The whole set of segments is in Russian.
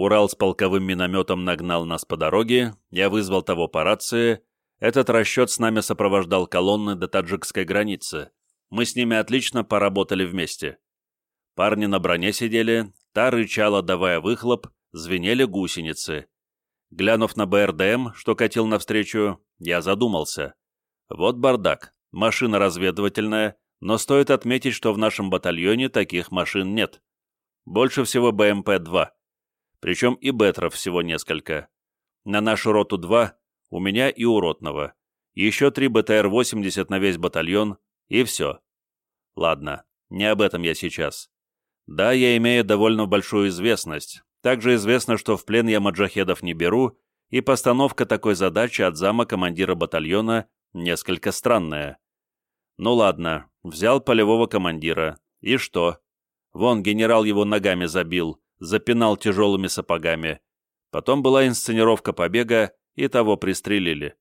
Урал с полковым минометом нагнал нас по дороге, я вызвал того по рации. Этот расчет с нами сопровождал колонны до таджикской границы. Мы с ними отлично поработали вместе. Парни на броне сидели, та рычала, давая выхлоп, звенели гусеницы. Глянув на БРДМ, что катил навстречу, я задумался. Вот бардак, машина разведывательная, но стоит отметить, что в нашем батальоне таких машин нет. Больше всего БМП-2. Причем и Бетров всего несколько. На нашу роту 2 у меня и у ротного. Еще три БТР-80 на весь батальон, и все. Ладно, не об этом я сейчас. Да, я имею довольно большую известность. Также известно, что в плен я маджахедов не беру, и постановка такой задачи от зама командира батальона несколько странная. Ну ладно, взял полевого командира. И что? Вон генерал его ногами забил, запинал тяжелыми сапогами. Потом была инсценировка побега, и того пристрелили.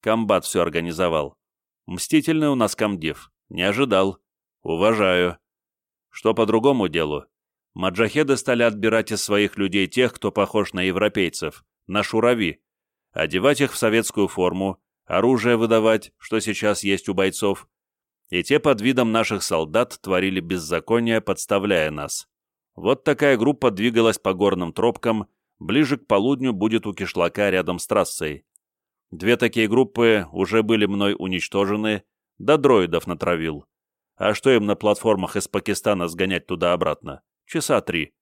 Комбат все организовал. Мстительный у нас комдив. Не ожидал. Уважаю. Что по другому делу? Маджахеды стали отбирать из своих людей тех, кто похож на европейцев, на шурави, одевать их в советскую форму, оружие выдавать, что сейчас есть у бойцов, и те под видом наших солдат творили беззаконие, подставляя нас. Вот такая группа двигалась по горным тропкам, ближе к полудню будет у кишлака рядом с трассой. Две такие группы уже были мной уничтожены, да дроидов натравил. А что им на платформах из Пакистана сгонять туда-обратно? Часа три.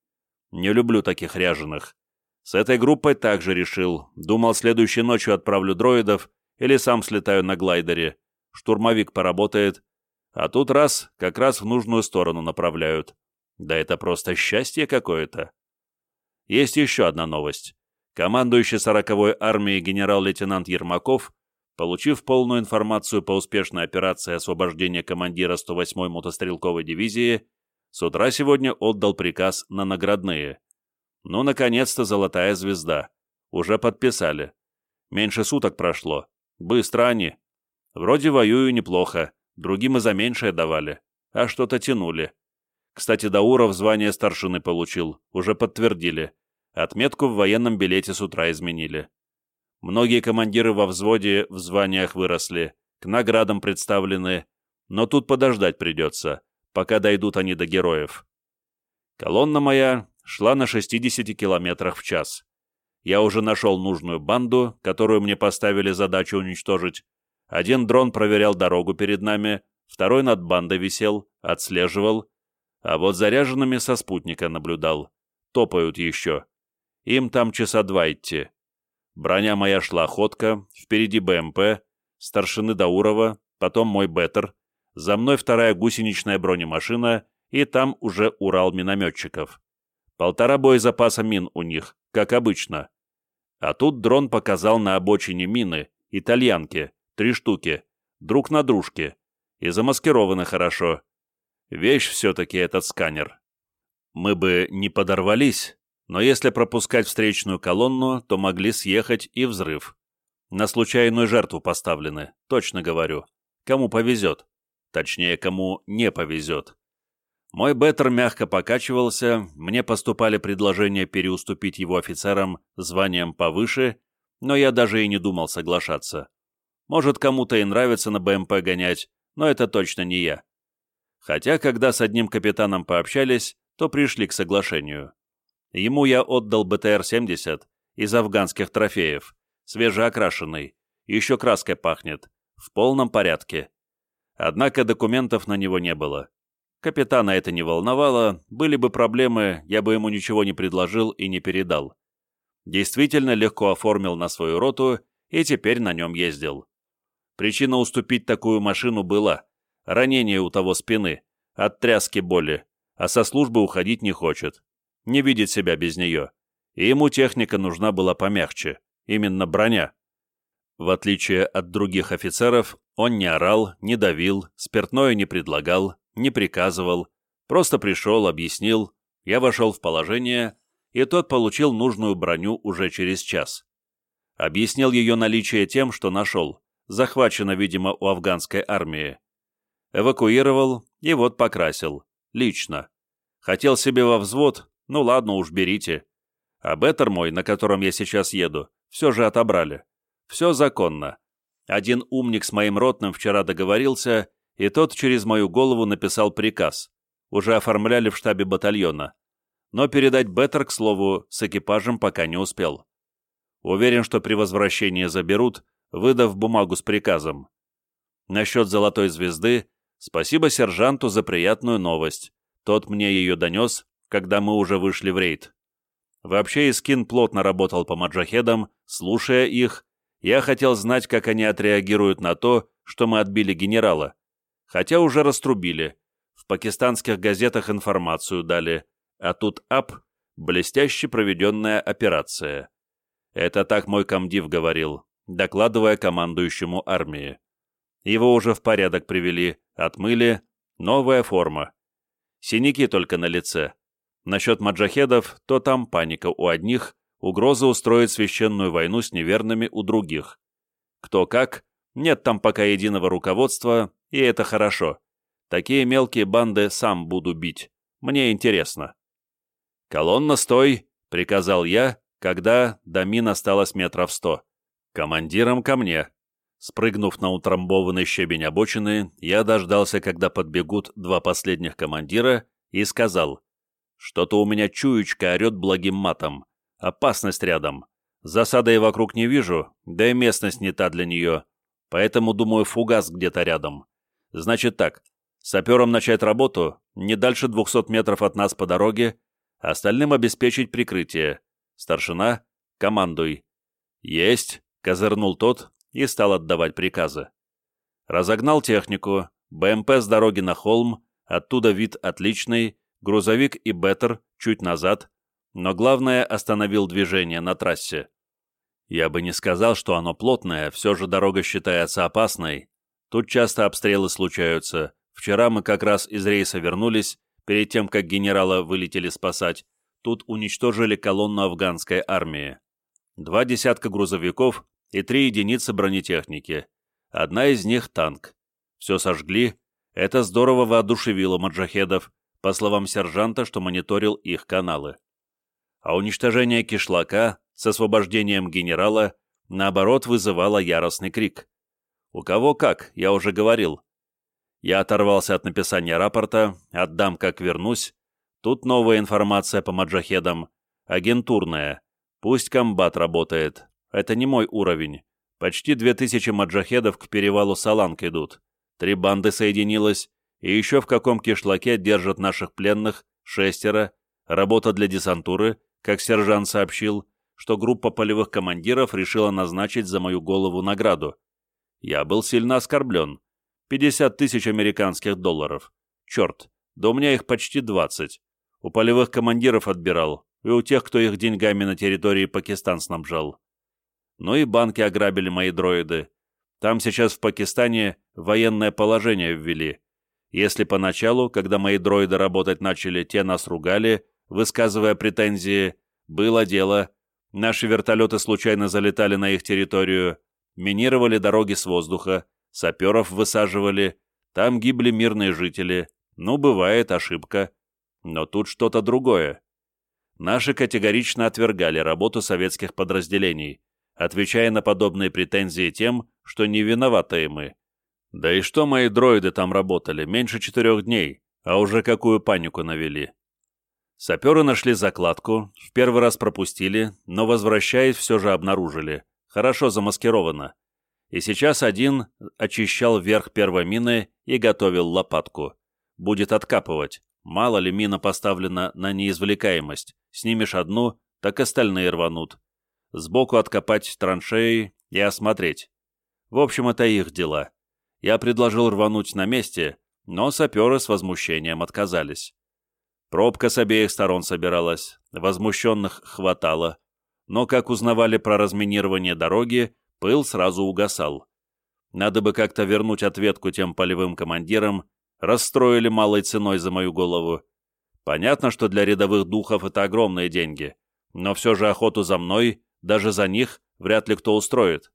Не люблю таких ряженых. С этой группой также решил. Думал, следующей ночью отправлю дроидов или сам слетаю на глайдере. Штурмовик поработает. А тут раз, как раз в нужную сторону направляют. Да это просто счастье какое-то. Есть еще одна новость. Командующий 40-й армией генерал-лейтенант Ермаков Получив полную информацию по успешной операции освобождения командира 108-й мотострелковой дивизии, с утра сегодня отдал приказ на наградные. Ну, наконец-то золотая звезда. Уже подписали. Меньше суток прошло. Быстро они. Вроде воюю неплохо, другим и за меньшее давали, а что-то тянули. Кстати, Дауров звание старшины получил, уже подтвердили. Отметку в военном билете с утра изменили. Многие командиры во взводе в званиях выросли, к наградам представлены, но тут подождать придется, пока дойдут они до героев. Колонна моя шла на 60 километрах в час. Я уже нашел нужную банду, которую мне поставили задачу уничтожить. Один дрон проверял дорогу перед нами, второй над бандой висел, отслеживал, а вот заряженными со спутника наблюдал. Топают еще. Им там часа два идти. Броня моя шла ходка, впереди БМП, старшины Даурова, потом мой Беттер, за мной вторая гусеничная бронемашина, и там уже Урал минометчиков. Полтора боезапаса мин у них, как обычно. А тут дрон показал на обочине мины, итальянки, три штуки, друг на дружке, и замаскированы хорошо. Вещь все-таки этот сканер. Мы бы не подорвались, но если пропускать встречную колонну, то могли съехать и взрыв. На случайную жертву поставлены, точно говорю. Кому повезет. Точнее, кому не повезет. Мой беттер мягко покачивался, мне поступали предложения переуступить его офицерам званием повыше, но я даже и не думал соглашаться. Может, кому-то и нравится на БМП гонять, но это точно не я. Хотя, когда с одним капитаном пообщались, то пришли к соглашению. Ему я отдал БТР-70 из афганских трофеев, свежеокрашенный, еще краской пахнет, в полном порядке. Однако документов на него не было. Капитана это не волновало, были бы проблемы, я бы ему ничего не предложил и не передал. Действительно легко оформил на свою роту и теперь на нем ездил. Причина уступить такую машину была ранение у того спины, от тряски боли, а со службы уходить не хочет не видит себя без нее, и ему техника нужна была помягче, именно броня. В отличие от других офицеров, он не орал, не давил, спиртное не предлагал, не приказывал, просто пришел, объяснил, я вошел в положение, и тот получил нужную броню уже через час. Объяснил ее наличие тем, что нашел, захвачено, видимо, у афганской армии. Эвакуировал и вот покрасил, лично. Хотел себе во взвод, ну ладно уж, берите. А Беттер мой, на котором я сейчас еду, все же отобрали. Все законно. Один умник с моим ротным вчера договорился, и тот через мою голову написал приказ. Уже оформляли в штабе батальона. Но передать Беттер, к слову, с экипажем пока не успел. Уверен, что при возвращении заберут, выдав бумагу с приказом. Насчет золотой звезды, спасибо сержанту за приятную новость. Тот мне ее донес, когда мы уже вышли в рейд. Вообще Искин плотно работал по маджахедам, слушая их. Я хотел знать, как они отреагируют на то, что мы отбили генерала. Хотя уже раструбили. В пакистанских газетах информацию дали. А тут ап – блестяще проведенная операция. Это так мой комдив говорил, докладывая командующему армии. Его уже в порядок привели, отмыли, новая форма. Синяки только на лице. Насчет маджахедов, то там паника у одних, угроза устроить священную войну с неверными у других. Кто как, нет там пока единого руководства, и это хорошо. Такие мелкие банды сам буду бить. Мне интересно. «Колонна, стой!» — приказал я, когда до мин осталось метров сто. «Командиром ко мне!» Спрыгнув на утрамбованный щебень обочины, я дождался, когда подбегут два последних командира, и сказал, «Что-то у меня чуечка орет благим матом. Опасность рядом. Засады я вокруг не вижу, да и местность не та для нее. Поэтому, думаю, фугас где-то рядом. Значит так, сапером начать работу, не дальше двухсот метров от нас по дороге, остальным обеспечить прикрытие. Старшина, командуй». «Есть», — козырнул тот и стал отдавать приказы. Разогнал технику, БМП с дороги на холм, оттуда вид отличный, грузовик и Беттер чуть назад, но главное остановил движение на трассе. Я бы не сказал, что оно плотное, все же дорога считается опасной. Тут часто обстрелы случаются. Вчера мы как раз из рейса вернулись, перед тем, как генерала вылетели спасать, тут уничтожили колонну афганской армии. Два десятка грузовиков и три единицы бронетехники. Одна из них — танк. Все сожгли. Это здорово воодушевило маджахедов, по словам сержанта, что мониторил их каналы. А уничтожение кишлака с освобождением генерала, наоборот, вызывало яростный крик. У кого как, я уже говорил. Я оторвался от написания рапорта, отдам, как вернусь. Тут новая информация по маджахедам, агентурная. Пусть комбат работает, это не мой уровень. Почти две тысячи маджахедов к перевалу Саланг идут. Три банды соединилось, и еще в каком кишлаке держат наших пленных, шестеро, работа для десантуры, как сержант сообщил, что группа полевых командиров решила назначить за мою голову награду. Я был сильно оскорблен. 50 тысяч американских долларов. Черт, да у меня их почти 20. У полевых командиров отбирал, и у тех, кто их деньгами на территории Пакистан снабжал. Ну и банки ограбили мои дроиды. Там сейчас в Пакистане военное положение ввели. Если поначалу, когда мои дроиды работать начали, те нас ругали, высказывая претензии, было дело, наши вертолеты случайно залетали на их территорию, минировали дороги с воздуха, саперов высаживали, там гибли мирные жители, ну, бывает ошибка. Но тут что-то другое. Наши категорично отвергали работу советских подразделений, отвечая на подобные претензии тем, что не виноваты мы. Да и что мои дроиды там работали, меньше четырех дней, а уже какую панику навели. Саперы нашли закладку, в первый раз пропустили, но, возвращаясь, все же обнаружили. Хорошо замаскировано. И сейчас один очищал верх первой мины и готовил лопатку. Будет откапывать. Мало ли мина поставлена на неизвлекаемость. Снимешь одну, так остальные рванут сбоку откопать траншеи и осмотреть. В общем, это их дела. Я предложил рвануть на месте, но саперы с возмущением отказались. Пробка с обеих сторон собиралась, возмущенных хватало, но, как узнавали про разминирование дороги, пыл сразу угасал. Надо бы как-то вернуть ответку тем полевым командирам, расстроили малой ценой за мою голову. Понятно, что для рядовых духов это огромные деньги, но все же охоту за мной даже за них вряд ли кто устроит.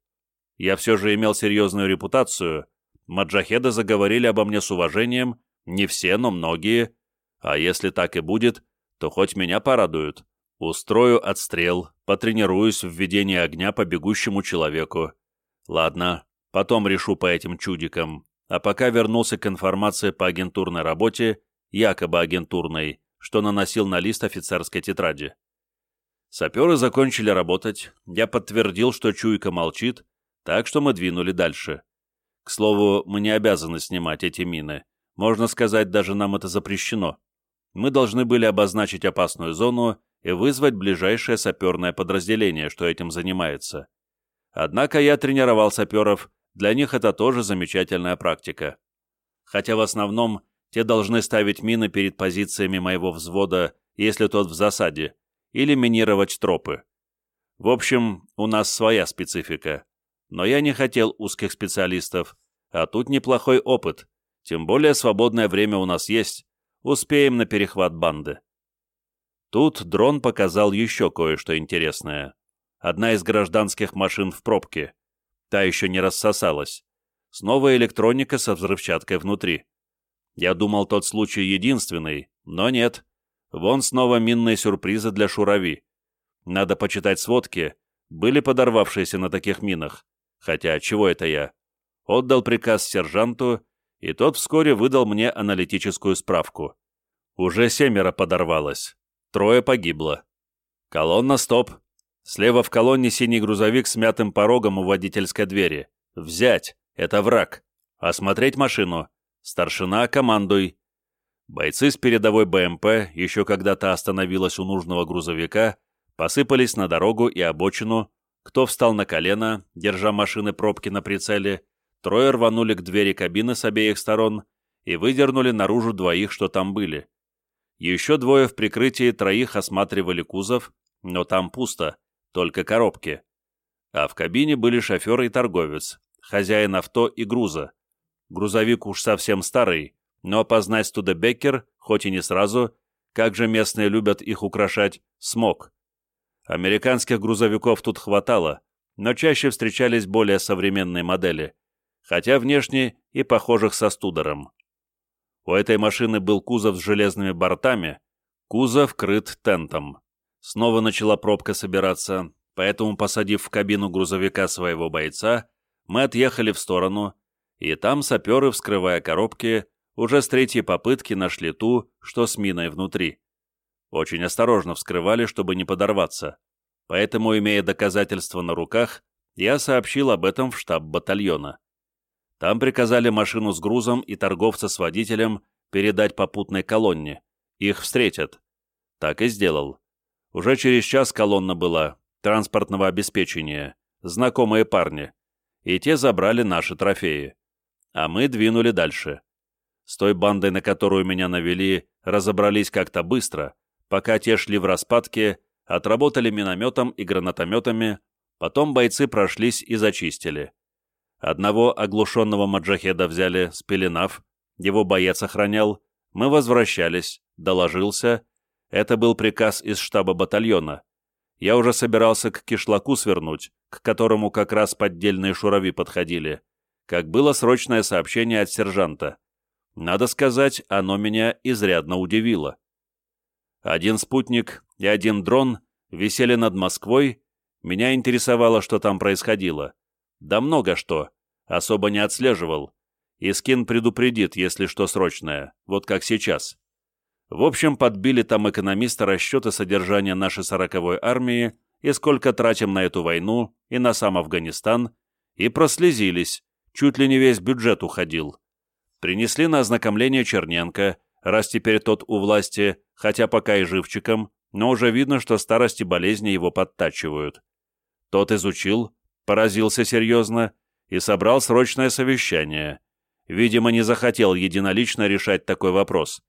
Я все же имел серьезную репутацию, маджахеды заговорили обо мне с уважением, не все, но многие, а если так и будет, то хоть меня порадуют. Устрою отстрел, потренируюсь в ведении огня по бегущему человеку. Ладно, потом решу по этим чудикам. А пока вернулся к информации по агентурной работе, якобы агентурной, что наносил на лист офицерской тетради. Саперы закончили работать, я подтвердил, что чуйка молчит, так что мы двинули дальше. К слову, мы не обязаны снимать эти мины. Можно сказать, даже нам это запрещено. Мы должны были обозначить опасную зону и вызвать ближайшее саперное подразделение, что этим занимается. Однако я тренировал саперов, для них это тоже замечательная практика. Хотя в основном те должны ставить мины перед позициями моего взвода, если тот в засаде, или минировать тропы. В общем, у нас своя специфика. Но я не хотел узких специалистов, а тут неплохой опыт, тем более свободное время у нас есть, успеем на перехват банды. Тут дрон показал еще кое-что интересное. Одна из гражданских машин в пробке. Та еще не рассосалась. Снова электроника со взрывчаткой внутри. Я думал, тот случай единственный, но нет. Вон снова минные сюрпризы для шурави. Надо почитать сводки. Были подорвавшиеся на таких минах. Хотя, чего это я? Отдал приказ сержанту, и тот вскоре выдал мне аналитическую справку. Уже семеро подорвалось. Трое погибло. Колонна стоп. Слева в колонне синий грузовик с мятым порогом у водительской двери. Взять. Это враг. Осмотреть машину. Старшина, командуй. Бойцы с передовой БМП, еще когда-то остановилась у нужного грузовика, посыпались на дорогу и обочину, кто встал на колено, держа машины пробки на прицеле, трое рванули к двери кабины с обеих сторон и выдернули наружу двоих, что там были. Еще двое в прикрытии троих осматривали кузов, но там пусто, только коробки. А в кабине были шофер и торговец, хозяин авто и груза. Грузовик уж совсем старый, но опознать Студебеккер, хоть и не сразу, как же местные любят их украшать, смог. Американских грузовиков тут хватало, но чаще встречались более современные модели, хотя внешне и похожих со Студером. У этой машины был кузов с железными бортами, кузов крыт тентом. Снова начала пробка собираться, поэтому, посадив в кабину грузовика своего бойца, мы отъехали в сторону, и там саперы, вскрывая коробки, уже с третьей попытки нашли ту, что с миной внутри. Очень осторожно вскрывали, чтобы не подорваться. Поэтому, имея доказательства на руках, я сообщил об этом в штаб батальона. Там приказали машину с грузом и торговца с водителем передать попутной колонне. Их встретят. Так и сделал. Уже через час колонна была, транспортного обеспечения, знакомые парни. И те забрали наши трофеи. А мы двинули дальше. С той бандой, на которую меня навели, разобрались как-то быстро, пока те шли в распадке, отработали минометом и гранатометами, потом бойцы прошлись и зачистили. Одного оглушенного маджахеда взяли, спеленав, его боец охранял, мы возвращались, доложился. Это был приказ из штаба батальона. Я уже собирался к кишлаку свернуть, к которому как раз поддельные шурави подходили, как было срочное сообщение от сержанта. Надо сказать, оно меня изрядно удивило. Один спутник и один дрон висели над Москвой, меня интересовало, что там происходило. Да много что. Особо не отслеживал. Искин предупредит, если что срочное, вот как сейчас. В общем, подбили там экономиста расчеты содержания нашей сороковой армии и сколько тратим на эту войну и на сам Афганистан, и прослезились, чуть ли не весь бюджет уходил. Принесли на ознакомление Черненко, раз теперь тот у власти, хотя пока и живчиком, но уже видно, что старости болезни его подтачивают. Тот изучил, поразился серьезно и собрал срочное совещание. Видимо, не захотел единолично решать такой вопрос.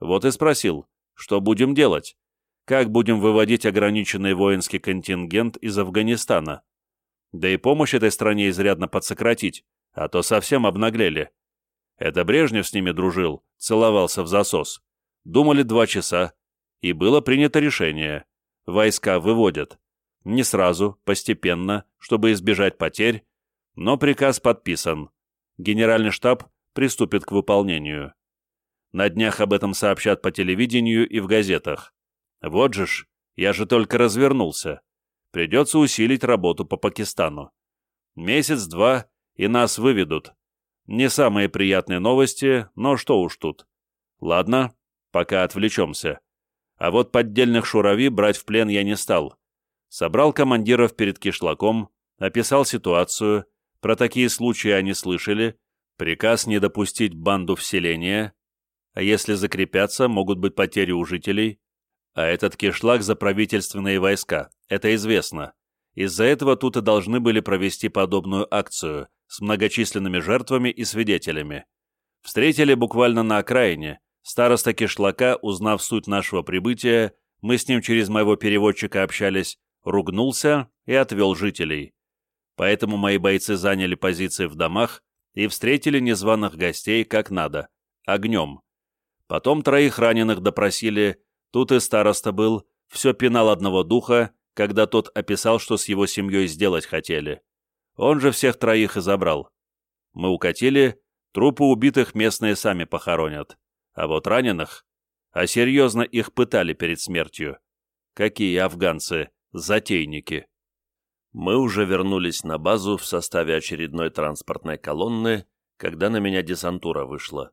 Вот и спросил, что будем делать? Как будем выводить ограниченный воинский контингент из Афганистана? Да и помощь этой стране изрядно подсократить, а то совсем обнаглели. Это Брежнев с ними дружил, целовался в засос. Думали два часа, и было принято решение. Войска выводят. Не сразу, постепенно, чтобы избежать потерь, но приказ подписан. Генеральный штаб приступит к выполнению. На днях об этом сообщат по телевидению и в газетах. Вот же ж, Я же только развернулся. Придется усилить работу по Пакистану. Месяц-два, и нас выведут. Не самые приятные новости, но что уж тут. Ладно, пока отвлечемся. А вот поддельных шурави брать в плен я не стал. Собрал командиров перед кишлаком, описал ситуацию, про такие случаи они слышали, приказ не допустить банду вселения, а если закрепятся, могут быть потери у жителей, а этот кишлак за правительственные войска, это известно. Из-за этого тут и должны были провести подобную акцию с многочисленными жертвами и свидетелями. Встретили буквально на окраине. Староста кишлака, узнав суть нашего прибытия, мы с ним через моего переводчика общались, ругнулся и отвел жителей. Поэтому мои бойцы заняли позиции в домах и встретили незваных гостей как надо, огнем. Потом троих раненых допросили, тут и староста был, все пинал одного духа, когда тот описал, что с его семьей сделать хотели. Он же всех троих и забрал. Мы укатили, трупы убитых местные сами похоронят. А вот раненых... А серьезно их пытали перед смертью. Какие афганцы, затейники. Мы уже вернулись на базу в составе очередной транспортной колонны, когда на меня десантура вышла.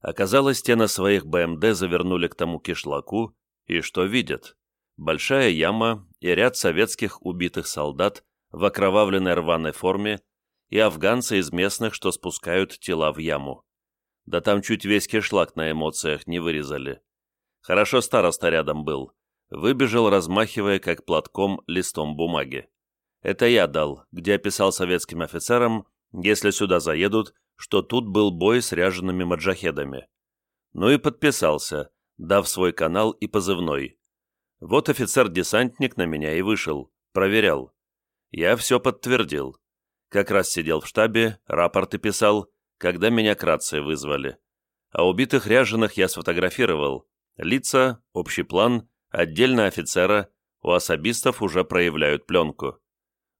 Оказалось, те на своих БМД завернули к тому кишлаку, и что видят? большая яма и ряд советских убитых солдат в окровавленной рваной форме и афганцы из местных, что спускают тела в яму. Да там чуть весь кишлак на эмоциях не вырезали. Хорошо староста рядом был. Выбежал, размахивая, как платком, листом бумаги. Это я дал, где описал советским офицерам, если сюда заедут, что тут был бой с ряжеными маджахедами. Ну и подписался, дав свой канал и позывной. Вот офицер-десантник на меня и вышел, проверял. Я все подтвердил. Как раз сидел в штабе, рапорты писал, когда меня к рации вызвали. А убитых ряженых я сфотографировал. Лица, общий план, отдельно офицера, у особистов уже проявляют пленку.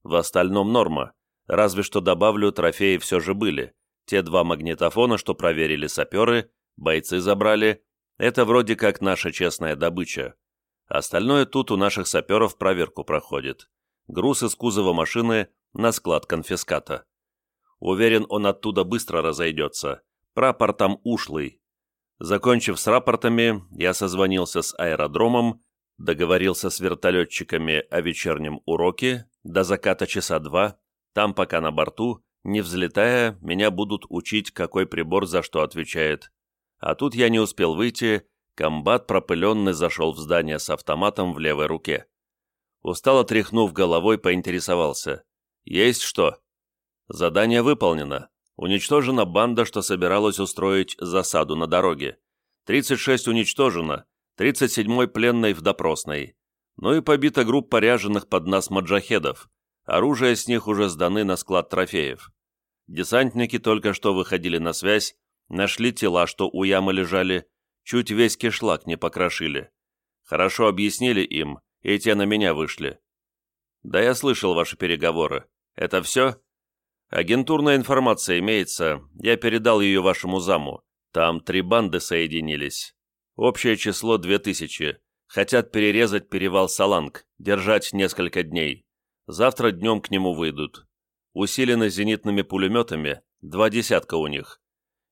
В остальном норма, разве что добавлю, трофеи все же были. Те два магнитофона, что проверили саперы, бойцы забрали, это вроде как наша честная добыча. Остальное тут у наших саперов проверку проходит. Груз из кузова машины на склад конфиската. Уверен, он оттуда быстро разойдется. Прапор там ушлый. Закончив с рапортами, я созвонился с аэродромом, договорился с вертолетчиками о вечернем уроке, до заката часа два, там пока на борту, не взлетая, меня будут учить, какой прибор за что отвечает. А тут я не успел выйти, Комбат пропыленный зашел в здание с автоматом в левой руке. Устало тряхнув головой, поинтересовался. «Есть что?» «Задание выполнено. Уничтожена банда, что собиралась устроить засаду на дороге. 36 уничтожено, 37-й пленной в допросной. Ну и побита группа ряженых под нас маджахедов. Оружие с них уже сданы на склад трофеев. Десантники только что выходили на связь, нашли тела, что у ямы лежали, чуть весь кишлак не покрошили. Хорошо объяснили им, и те на меня вышли. Да я слышал ваши переговоры. Это все? Агентурная информация имеется, я передал ее вашему заму. Там три банды соединились. Общее число две тысячи. Хотят перерезать перевал Саланг, держать несколько дней. Завтра днем к нему выйдут. Усилены зенитными пулеметами, два десятка у них.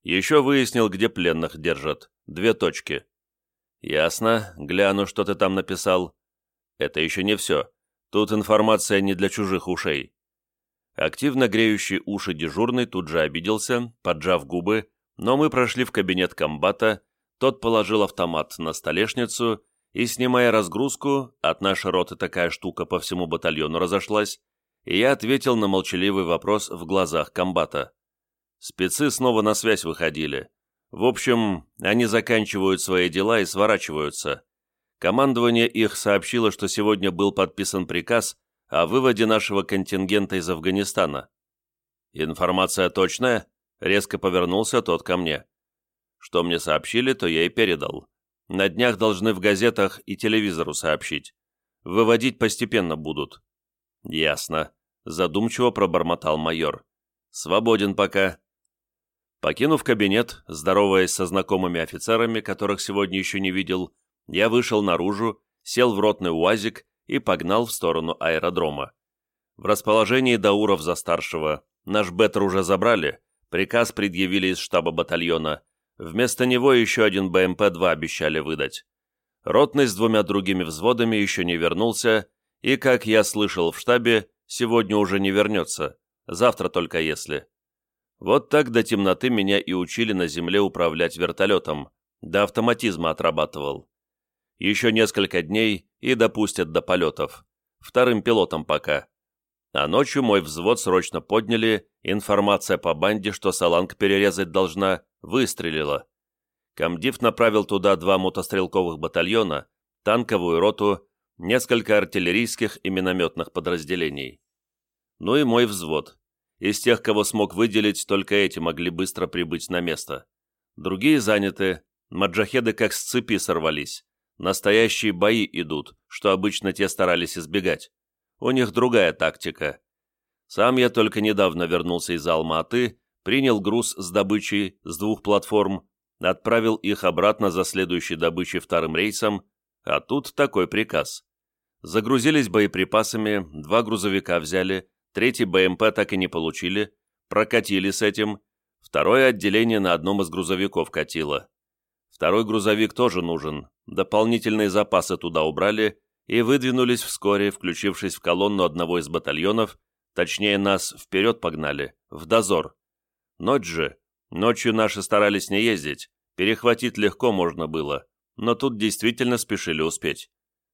Еще выяснил, где пленных держат. Две точки. Ясно. Гляну, что ты там написал. Это еще не все. Тут информация не для чужих ушей. Активно греющий уши дежурный тут же обиделся, поджав губы, но мы прошли в кабинет комбата, тот положил автомат на столешницу и, снимая разгрузку, от нашей роты такая штука по всему батальону разошлась, и я ответил на молчаливый вопрос в глазах комбата. Спецы снова на связь выходили. В общем, они заканчивают свои дела и сворачиваются. Командование их сообщило, что сегодня был подписан приказ о выводе нашего контингента из Афганистана. «Информация точная?» — резко повернулся тот ко мне. Что мне сообщили, то я и передал. На днях должны в газетах и телевизору сообщить. Выводить постепенно будут. Ясно. Задумчиво пробормотал майор. Свободен пока. Покинув кабинет, здороваясь со знакомыми офицерами, которых сегодня еще не видел, я вышел наружу, сел в ротный УАЗик и погнал в сторону аэродрома. В расположении Дауров за старшего наш Беттер уже забрали, приказ предъявили из штаба батальона, вместо него еще один БМП-2 обещали выдать. Ротный с двумя другими взводами еще не вернулся, и, как я слышал в штабе, сегодня уже не вернется, завтра только если. Вот так до темноты меня и учили на земле управлять вертолетом, до автоматизма отрабатывал. Еще несколько дней и допустят до полетов. Вторым пилотом пока. А ночью мой взвод срочно подняли, информация по банде, что Саланг перерезать должна, выстрелила. Комдив направил туда два мотострелковых батальона, танковую роту, несколько артиллерийских и минометных подразделений. Ну и мой взвод. Из тех, кого смог выделить, только эти могли быстро прибыть на место. Другие заняты, маджахеды как с цепи сорвались. Настоящие бои идут, что обычно те старались избегать. У них другая тактика. Сам я только недавно вернулся из Алма-Аты, принял груз с добычей с двух платформ, отправил их обратно за следующей добычей вторым рейсом, а тут такой приказ. Загрузились боеприпасами, два грузовика взяли, третий БМП так и не получили, прокатили с этим, второе отделение на одном из грузовиков катило. Второй грузовик тоже нужен, дополнительные запасы туда убрали и выдвинулись вскоре, включившись в колонну одного из батальонов, точнее нас вперед погнали, в дозор. Ночь же, ночью наши старались не ездить, перехватить легко можно было, но тут действительно спешили успеть.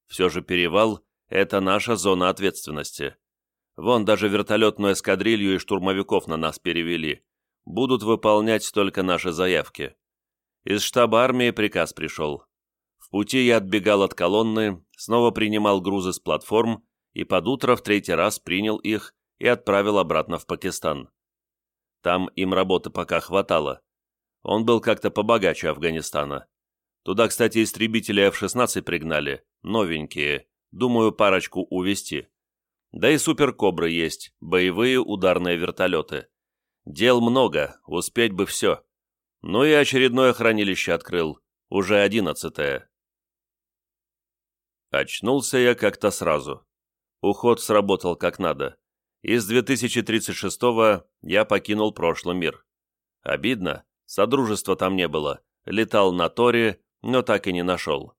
Все же перевал – это наша зона ответственности. Вон даже вертолетную эскадрилью и штурмовиков на нас перевели. Будут выполнять только наши заявки. Из штаба армии приказ пришел. В пути я отбегал от колонны, снова принимал грузы с платформ и под утро в третий раз принял их и отправил обратно в Пакистан. Там им работы пока хватало. Он был как-то побогаче Афганистана. Туда, кстати, истребители F-16 пригнали, новенькие, думаю, парочку увезти. Да и суперкобры есть, боевые ударные вертолеты. Дел много, успеть бы все. Ну и очередное хранилище открыл, уже одиннадцатое. Очнулся я как-то сразу. Уход сработал как надо. Из 2036-го я покинул прошлый мир. Обидно, содружества там не было. Летал на Торе, но так и не нашел.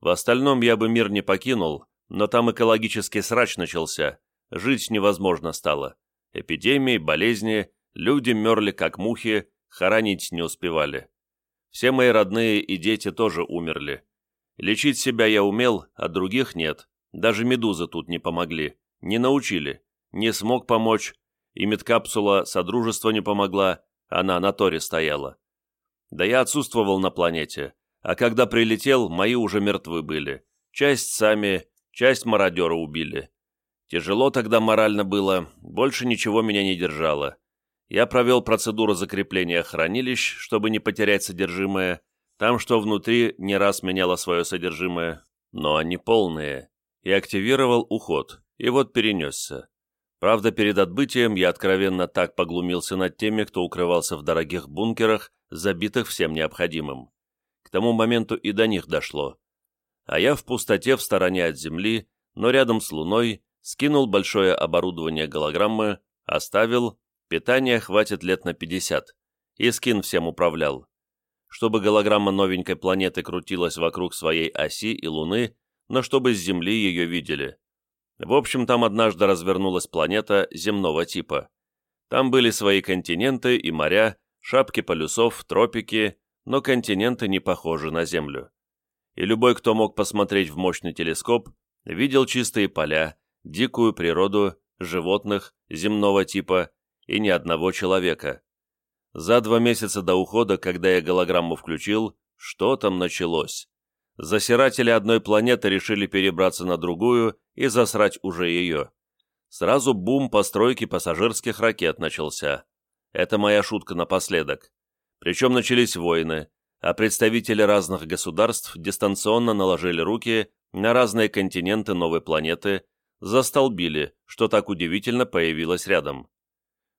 В остальном я бы мир не покинул, но там экологический срач начался, жить невозможно стало. Эпидемии, болезни, люди мерли как мухи, хоронить не успевали. Все мои родные и дети тоже умерли. Лечить себя я умел, а других нет. Даже медузы тут не помогли, не научили, не смог помочь, и медкапсула Содружества не помогла, она на Торе стояла. Да я отсутствовал на планете, а когда прилетел, мои уже мертвы были. Часть сами, часть мародера убили. Тяжело тогда морально было, больше ничего меня не держало я провел процедуру закрепления хранилищ, чтобы не потерять содержимое, там, что внутри, не раз меняло свое содержимое, но они полные, и активировал уход, и вот перенесся. Правда, перед отбытием я откровенно так поглумился над теми, кто укрывался в дорогих бункерах, забитых всем необходимым. К тому моменту и до них дошло. А я в пустоте в стороне от Земли, но рядом с Луной, скинул большое оборудование голограммы, оставил Питания хватит лет на 50. И скин всем управлял. Чтобы голограмма новенькой планеты крутилась вокруг своей оси и Луны, но чтобы с Земли ее видели. В общем, там однажды развернулась планета земного типа. Там были свои континенты и моря, шапки полюсов, тропики, но континенты не похожи на Землю. И любой, кто мог посмотреть в мощный телескоп, видел чистые поля, дикую природу, животных земного типа и ни одного человека. За два месяца до ухода, когда я голограмму включил, что там началось? Засиратели одной планеты решили перебраться на другую и засрать уже ее. Сразу бум постройки пассажирских ракет начался. Это моя шутка напоследок. Причем начались войны, а представители разных государств дистанционно наложили руки на разные континенты новой планеты, застолбили, что так удивительно появилось рядом.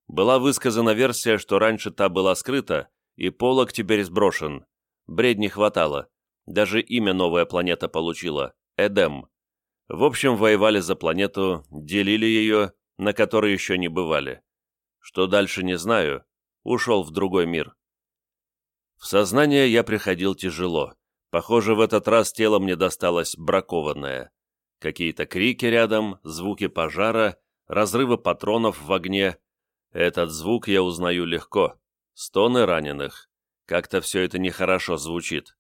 Была высказана версия, что раньше та была скрыта, и полог теперь сброшен. Бред не хватало. Даже имя новая планета получила Эдем. В общем, воевали за планету, делили ее, на которой еще не бывали. Что дальше, не знаю. Ушел в другой мир. В сознание я приходил тяжело. Похоже, в этот раз тело мне досталось бракованное. Какие-то крики рядом, звуки пожара, разрывы патронов в огне. Этот звук я узнаю легко. Стоны раненых. Как-то все это нехорошо звучит.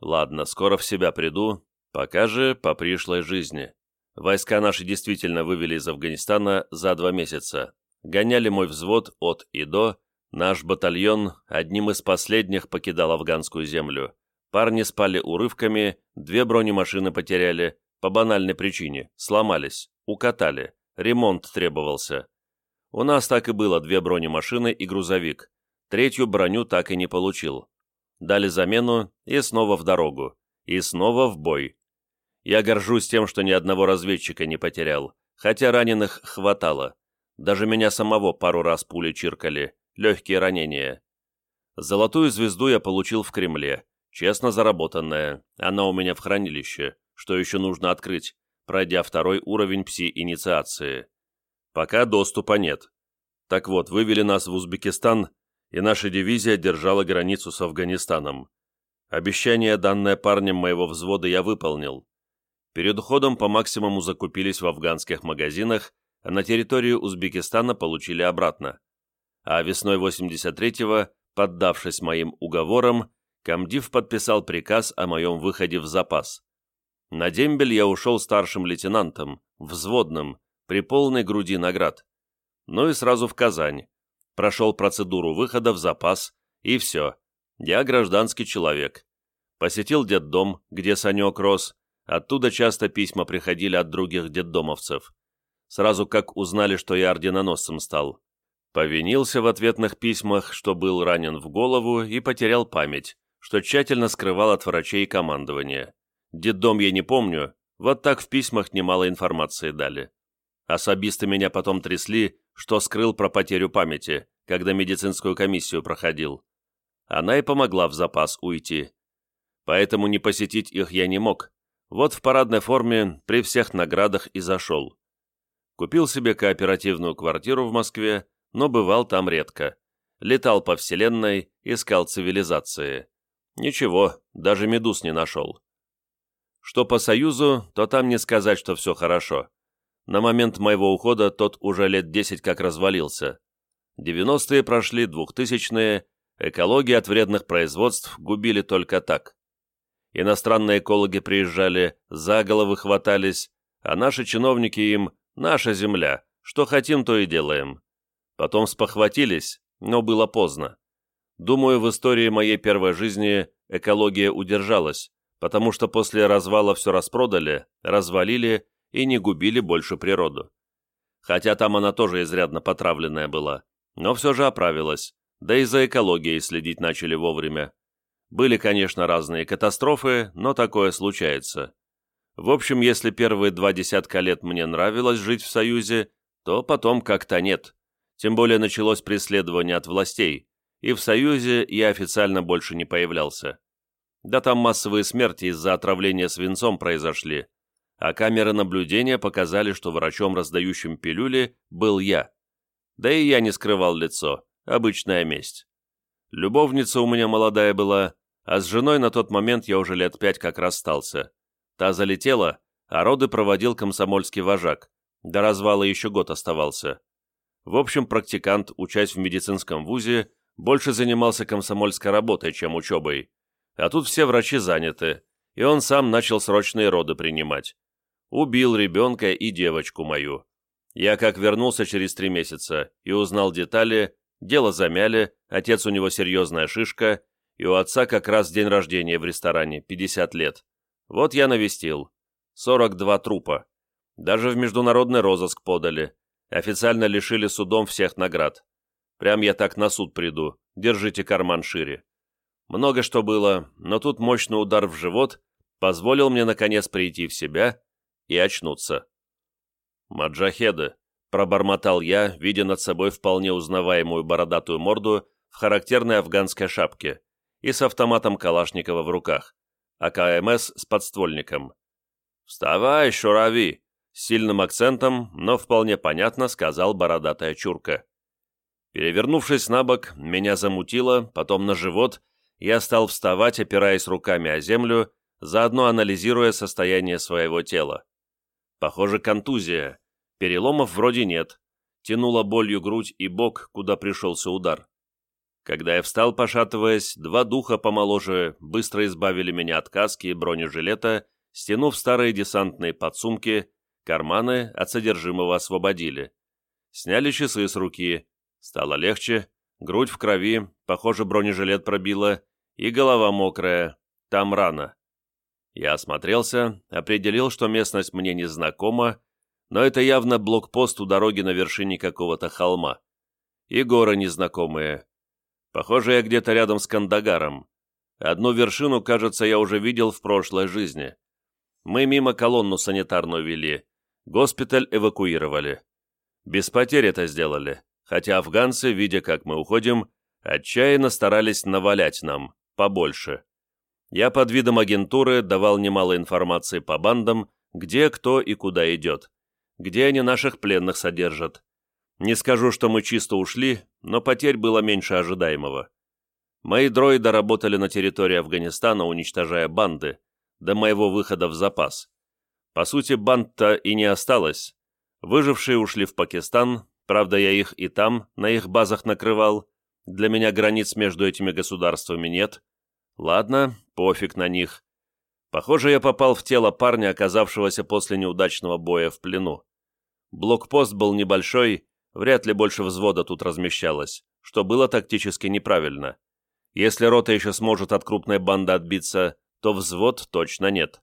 Ладно, скоро в себя приду, пока же по пришлой жизни. Войска наши действительно вывели из Афганистана за два месяца. Гоняли мой взвод от и до, наш батальон одним из последних покидал афганскую землю. Парни спали урывками, две бронемашины потеряли, по банальной причине, сломались, укатали, ремонт требовался. У нас так и было две бронемашины и грузовик. Третью броню так и не получил. Дали замену и снова в дорогу. И снова в бой. Я горжусь тем, что ни одного разведчика не потерял, хотя раненых хватало. Даже меня самого пару раз пули чиркали, легкие ранения. Золотую звезду я получил в Кремле, честно заработанная, она у меня в хранилище, что еще нужно открыть, пройдя второй уровень пси-инициации. Пока доступа нет. Так вот, вывели нас в Узбекистан и наша дивизия держала границу с Афганистаном. Обещание, данное парнем моего взвода, я выполнил. Перед уходом по максимуму закупились в афганских магазинах, а на территорию Узбекистана получили обратно. А весной 83-го, поддавшись моим уговорам, комдив подписал приказ о моем выходе в запас. На дембель я ушел старшим лейтенантом, взводным, при полной груди наград. Ну и сразу в Казань, прошел процедуру выхода в запас, и все. Я гражданский человек. Посетил детдом, где Санек рос, оттуда часто письма приходили от других детдомовцев. Сразу как узнали, что я орденоносцем стал. Повинился в ответных письмах, что был ранен в голову и потерял память, что тщательно скрывал от врачей командования. Детдом я не помню, вот так в письмах немало информации дали. Особисты меня потом трясли, что скрыл про потерю памяти, когда медицинскую комиссию проходил. Она и помогла в запас уйти. Поэтому не посетить их я не мог. Вот в парадной форме при всех наградах и зашел. Купил себе кооперативную квартиру в Москве, но бывал там редко. Летал по вселенной, искал цивилизации. Ничего, даже медуз не нашел. Что по Союзу, то там не сказать, что все хорошо. На момент моего ухода тот уже лет десять как развалился. Девяностые прошли, двухтысячные, экологии от вредных производств губили только так. Иностранные экологи приезжали, за головы хватались, а наши чиновники им «наша земля, что хотим, то и делаем». Потом спохватились, но было поздно. Думаю, в истории моей первой жизни экология удержалась, потому что после развала все распродали, развалили и не губили больше природу. Хотя там она тоже изрядно потравленная была, но все же оправилась, да и за экологией следить начали вовремя. Были, конечно, разные катастрофы, но такое случается. В общем, если первые два десятка лет мне нравилось жить в Союзе, то потом как-то нет. Тем более началось преследование от властей, и в Союзе я официально больше не появлялся. Да там массовые смерти из-за отравления свинцом произошли, а камеры наблюдения показали, что врачом, раздающим пилюли, был я. Да и я не скрывал лицо, обычная месть. Любовница у меня молодая была, а с женой на тот момент я уже лет пять как расстался. Та залетела, а роды проводил комсомольский вожак. До развала еще год оставался. В общем, практикант, учась в медицинском вузе, больше занимался комсомольской работой, чем учебой. А тут все врачи заняты, и он сам начал срочные роды принимать. Убил ребенка и девочку мою. Я как вернулся через три месяца и узнал детали, дело замяли, отец у него серьезная шишка, и у отца как раз день рождения в ресторане, 50 лет. Вот я навестил. 42 трупа. Даже в международный розыск подали. Официально лишили судом всех наград. Прям я так на суд приду. Держите карман шире. Много что было, но тут мощный удар в живот позволил мне наконец прийти в себя и очнуться. «Маджахеды», — пробормотал я, видя над собой вполне узнаваемую бородатую морду в характерной афганской шапке и с автоматом Калашникова в руках, а КМС с подствольником. «Вставай, шурави!» С сильным акцентом, но вполне понятно сказал бородатая чурка. Перевернувшись на бок, меня замутило, потом на живот, я стал вставать, опираясь руками о землю, заодно анализируя состояние своего тела. Похоже, контузия. Переломов вроде нет. Тянула болью грудь и бок, куда пришелся удар. Когда я встал, пошатываясь, два духа помоложе быстро избавили меня от каски и бронежилета, стянув старые десантные подсумки, карманы от содержимого освободили. Сняли часы с руки, стало легче, грудь в крови, похоже, бронежилет пробило, и голова мокрая, там рана. Я осмотрелся, определил, что местность мне не знакома, но это явно блокпост у дороги на вершине какого-то холма. И горы незнакомые. Похоже, я где-то рядом с Кандагаром. Одну вершину, кажется, я уже видел в прошлой жизни. Мы мимо колонну санитарную вели. Госпиталь эвакуировали. Без потерь это сделали, хотя афганцы, видя, как мы уходим, отчаянно старались навалять нам, побольше. Я под видом агентуры давал немало информации по бандам, где, кто и куда идет, где они наших пленных содержат. Не скажу, что мы чисто ушли, но потерь было меньше ожидаемого. Мои дроиды работали на территории Афганистана, уничтожая банды, до моего выхода в запас. По сути, банд-то и не осталось. Выжившие ушли в Пакистан, правда, я их и там, на их базах накрывал. Для меня границ между этими государствами нет. Ладно, пофиг на них. Похоже, я попал в тело парня, оказавшегося после неудачного боя в плену. Блокпост был небольшой, вряд ли больше взвода тут размещалось, что было тактически неправильно. Если рота еще сможет от крупной банды отбиться, то взвод точно нет.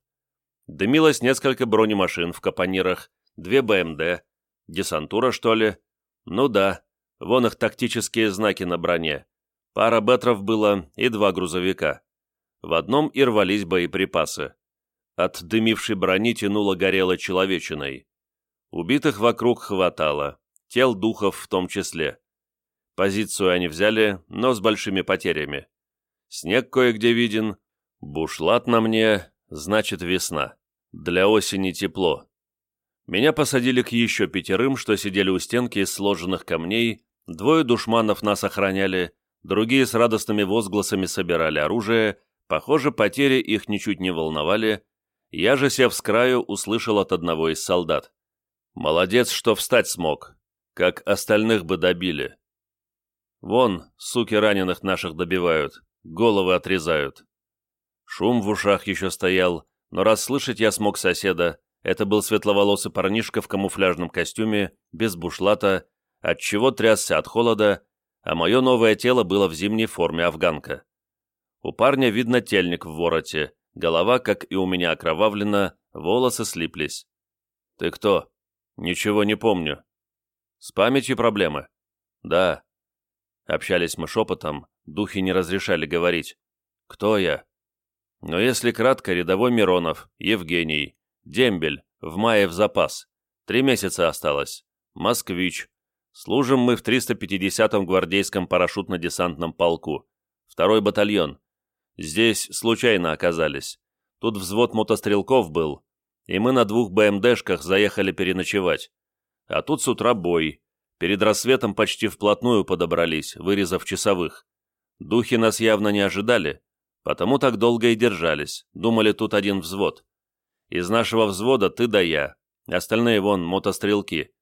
Дымилось несколько бронемашин в капонирах, две БМД, десантура, что ли? Ну да, вон их тактические знаки на броне. Пара бетров было и два грузовика. В одном и рвались боеприпасы. От дымившей брони тянуло горелой человечиной. Убитых вокруг хватало, тел духов в том числе. Позицию они взяли, но с большими потерями. Снег кое-где виден, Бушлат на мне, значит весна. Для осени тепло. Меня посадили к еще пятерым, что сидели у стенки из сложенных камней, двое душманов нас охраняли, другие с радостными возгласами собирали оружие, похоже, потери их ничуть не волновали, я же, сев с краю, услышал от одного из солдат. «Молодец, что встать смог, как остальных бы добили. Вон, суки раненых наших добивают, головы отрезают. Шум в ушах еще стоял, но расслышать я смог соседа. Это был светловолосый парнишка в камуфляжном костюме, без бушлата, отчего трясся от холода, а мое новое тело было в зимней форме афганка. У парня видно тельник в вороте, голова, как и у меня, окровавлена, волосы слиплись. «Ты кто?» «Ничего не помню». «С памятью проблемы?» «Да». Общались мы шепотом, духи не разрешали говорить. «Кто я?» Но если кратко, рядовой Миронов, Евгений, Дембель, в мае в запас. Три месяца осталось. Москвич. Служим мы в 350-м гвардейском парашютно-десантном полку. Второй батальон. Здесь случайно оказались. Тут взвод мотострелков был, и мы на двух БМДшках заехали переночевать. А тут с утра бой. Перед рассветом почти вплотную подобрались, вырезав часовых. Духи нас явно не ожидали, Потому так долго и держались, думали тут один взвод. Из нашего взвода ты да я, остальные вон мотострелки.